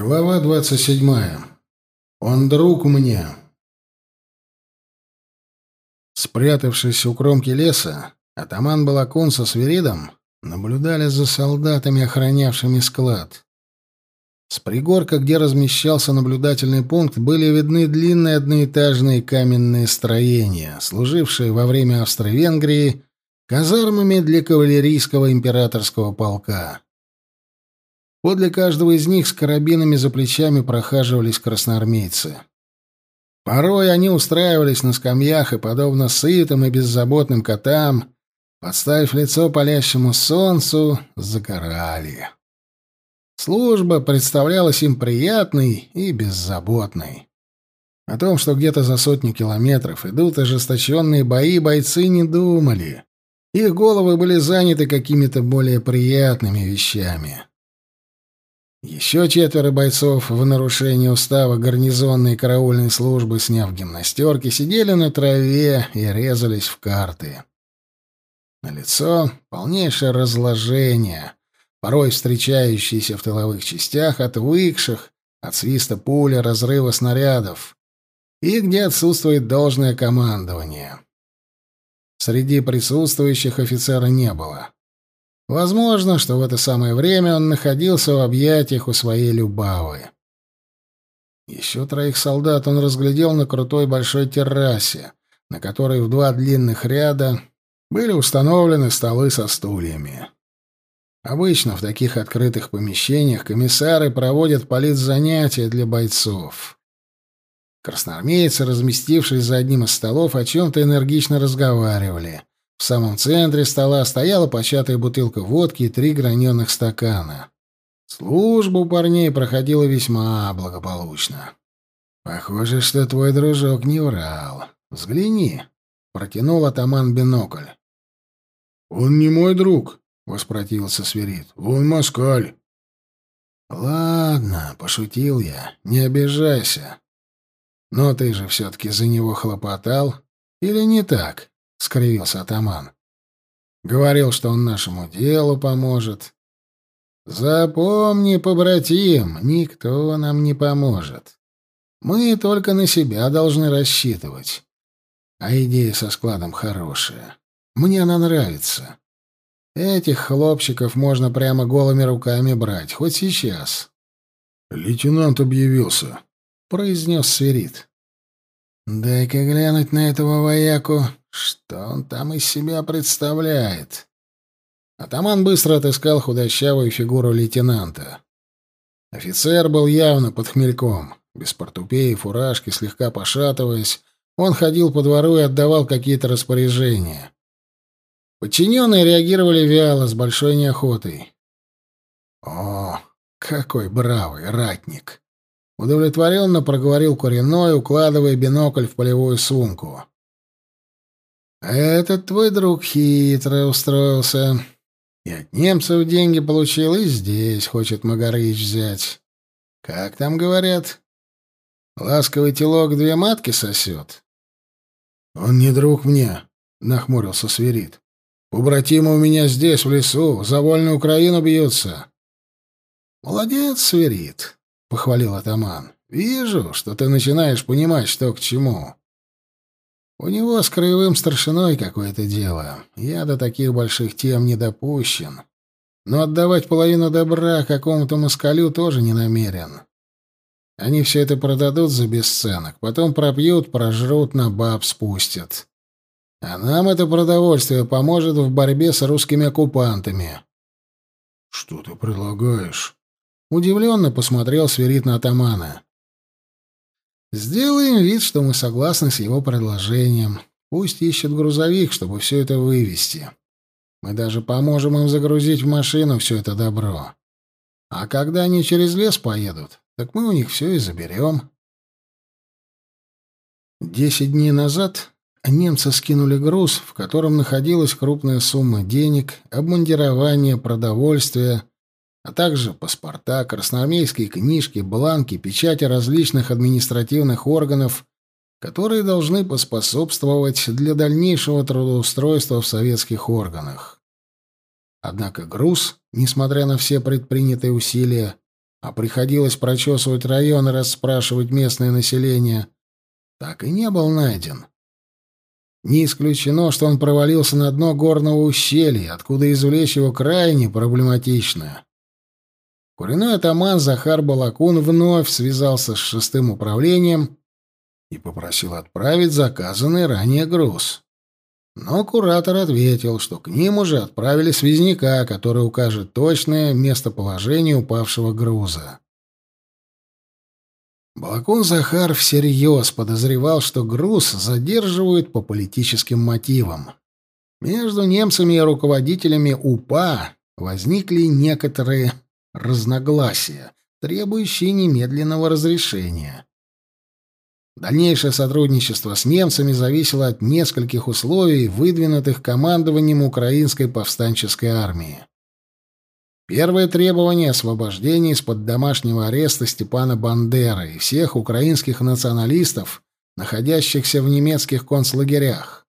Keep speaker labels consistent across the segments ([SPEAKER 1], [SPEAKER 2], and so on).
[SPEAKER 1] Глава двадцать седьмая. Он друг мне. Спрятавшись у кромки леса, атаман Балакун со свиридом наблюдали за солдатами, охранявшими склад. С пригорка, где размещался наблюдательный пункт, были видны длинные одноэтажные каменные строения, служившие во время Австро-Венгрии казармами для кавалерийского императорского полка. Подле каждого из них с карабинами за плечами прохаживались красноармейцы. Порой они устраивались на скамьях и, подобно сытым и беззаботным котам, подставив лицо палящему солнцу, загорали. Служба представлялась им приятной и беззаботной. О том, что где-то за сотню километров идут ожесточенные бои, бойцы не думали. Их головы были заняты какими-то более приятными вещами. Еще четверо бойцов в нарушении устава гарнизонной и караульной службы, сняв гимнастерки, сидели на траве и резались в карты. На лицо полнейшее разложение, порой встречающееся в тыловых частях, отвыкших от свиста пули, разрыва снарядов, и где отсутствует должное командование. Среди присутствующих офицера не было. Возможно, что в это самое время он находился в объятиях у своей Любавы. Еще троих солдат он разглядел на крутой большой террасе, на которой в два длинных ряда были установлены столы со стульями. Обычно в таких открытых помещениях комиссары проводят политзанятия для бойцов. Красноармейцы, разместившись за одним из столов, о чем-то энергично разговаривали. В самом центре стола стояла початая бутылка водки и три граненых стакана. Служба у парней проходила весьма благополучно. «Похоже, что твой дружок не врал. Взгляни», — протянул атаман бинокль. «Он не мой друг», — воспротивился Сверид. «Он москаль». «Ладно, пошутил я. Не обижайся. Но ты же все-таки за него хлопотал. Или не так?» — скривился атаман. «Говорил, что он нашему делу поможет. Запомни, побратим, никто нам не поможет. Мы только на себя должны рассчитывать. А идея со складом хорошая. Мне она нравится. Этих хлопчиков можно прямо голыми руками брать, хоть сейчас». «Лейтенант объявился», — произнес Сверид. «Дай-ка глянуть на этого вояку», что он там из себя представляет? Атаман быстро отыскал худощавую фигуру лейтенанта. Офицер был явно под хмельком. Без портупеи, фуражки, слегка пошатываясь, он ходил по двору и отдавал какие-то распоряжения. Подчиненные реагировали вяло, с большой неохотой. «О, какой бравый ратник!» Удовлетворенно проговорил Куриной, укладывая бинокль в полевую сумку. Этот твой друг хитро устроился. И от немцев деньги получил, и здесь хочет Магарыч взять. Как там говорят? Ласковый телок две матки сосет. Он не друг мне, нахмурился Сверид. Побратимы у меня здесь, в лесу, за вольную Украину бьются. Молодец, Сверид, похвалил атаман. Вижу, что ты начинаешь понимать, что к чему. У него с краевым старшиной какое-то дело. Я до таких больших тем не допущен. Но отдавать половину добра какому-то москалю тоже не намерен. Они все это продадут за бесценок, потом пропьют, прожрут, на баб спустят. А нам это продовольствие поможет в борьбе с русскими оккупантами. — Что ты предлагаешь? Удивленно посмотрел свирит на атамана. Сделаем вид, что мы согласны с его предложением. Пусть ищет грузовик, чтобы все это вывести. Мы даже поможем им загрузить в машину все это добро. А когда они через лес поедут, так мы у них все и заберем. Десять дней назад немцы скинули груз, в котором находилась крупная сумма денег, обмундирование, продовольствие, а также паспорта, красноармейские книжки, бланки, печати различных административных органов, которые должны поспособствовать для дальнейшего трудоустройства в советских органах. Однако груз, несмотря на все предпринятые усилия, а приходилось прочесывать район и расспрашивать местное население, так и не был найден. Не исключено, что он провалился на дно горного ущелья, откуда извлечь его крайне проблематично. Куриной атаман Захар Балакун вновь связался с шестым управлением и попросил отправить заказанный ранее груз. Но куратор ответил, что к ним уже отправили связняка, который укажет точное местоположение упавшего груза. Балакун Захар всерьез подозревал, что груз задерживают по политическим мотивам. Между немцами и руководителями УПА возникли некоторые разногласия, требующие немедленного разрешения. Дальнейшее сотрудничество с немцами зависело от нескольких условий, выдвинутых командованием украинской повстанческой армии. Первое требование — освобождение из-под домашнего ареста Степана Бандеры и всех украинских националистов, находящихся в немецких концлагерях.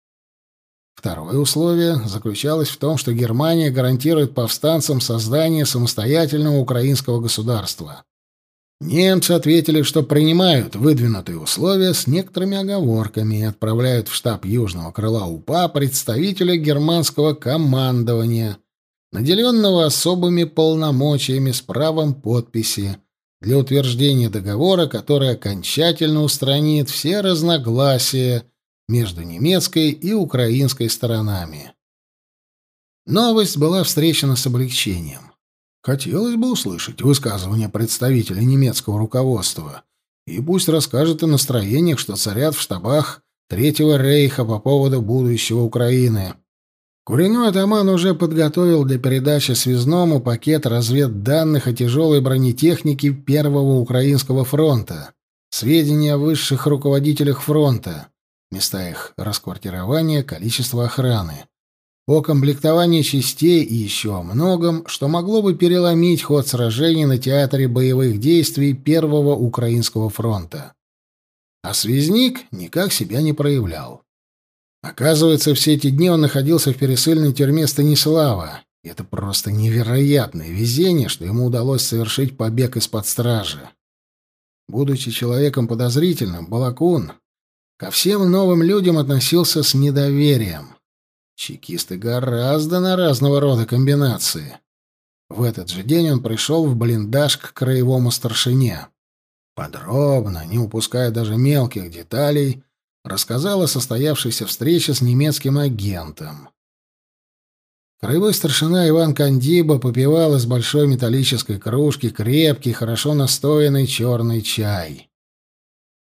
[SPEAKER 1] Второе условие заключалось в том, что Германия гарантирует повстанцам создание самостоятельного украинского государства. Немцы ответили, что принимают выдвинутые условия с некоторыми оговорками и отправляют в штаб Южного крыла УПА представителя германского командования, наделенного особыми полномочиями с правом подписи, для утверждения договора, который окончательно устранит все разногласия между немецкой и украинской сторонами. Новость была встречена с облегчением. Хотелось бы услышать высказывания представителя немецкого руководства, и пусть расскажет о настроениях, что царят в штабах Третьего рейха по поводу будущего Украины. Куриной атаман уже подготовил для передачи связному пакет разведданных о тяжелой бронетехнике Первого Украинского фронта, сведения о высших руководителях фронта, места их расквартирования, количество охраны, о комплектовании частей и еще о многом, что могло бы переломить ход сражений на театре боевых действий Первого Украинского фронта. А связник никак себя не проявлял. Оказывается, все эти дни он находился в пересыльной тюрьме Станислава. И это просто невероятное везение, что ему удалось совершить побег из-под стражи. Будучи человеком подозрительным, Балакун ко всем новым людям относился с недоверием. Чекисты гораздо на разного рода комбинации. В этот же день он пришел в блиндаж к краевому старшине. Подробно, не упуская даже мелких деталей, рассказал о состоявшейся встрече с немецким агентом. Краевой старшина Иван Кандиба попивал из большой металлической кружки крепкий, хорошо настоянный черный чай.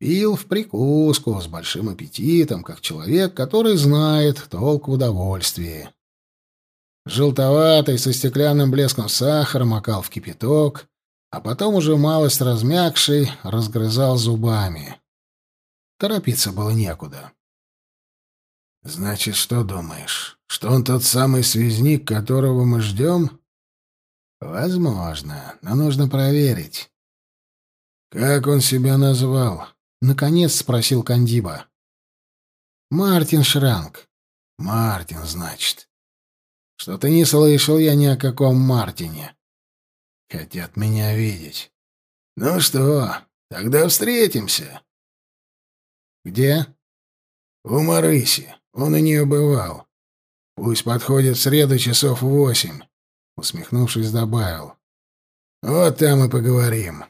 [SPEAKER 1] Пил в прикуску, с большим аппетитом, как человек, который знает толк в удовольствии. Желтоватый, со стеклянным блеском сахар макал в кипяток, а потом уже малость размягший разгрызал зубами. Торопиться было некуда. «Значит, что думаешь? Что он тот самый связник, которого мы ждем?» «Возможно, но нужно проверить». «Как он себя назвал?» Наконец спросил Кандиба. «Мартин Шранк». «Мартин, значит». «Что-то не слышал я ни о каком Мартине». «Хотят меня видеть». «Ну что, тогда встретимся». «Где?» «У Марыси. Он у нее бывал. Пусть подходит в среду часов восемь», — усмехнувшись, добавил. «Вот там и поговорим».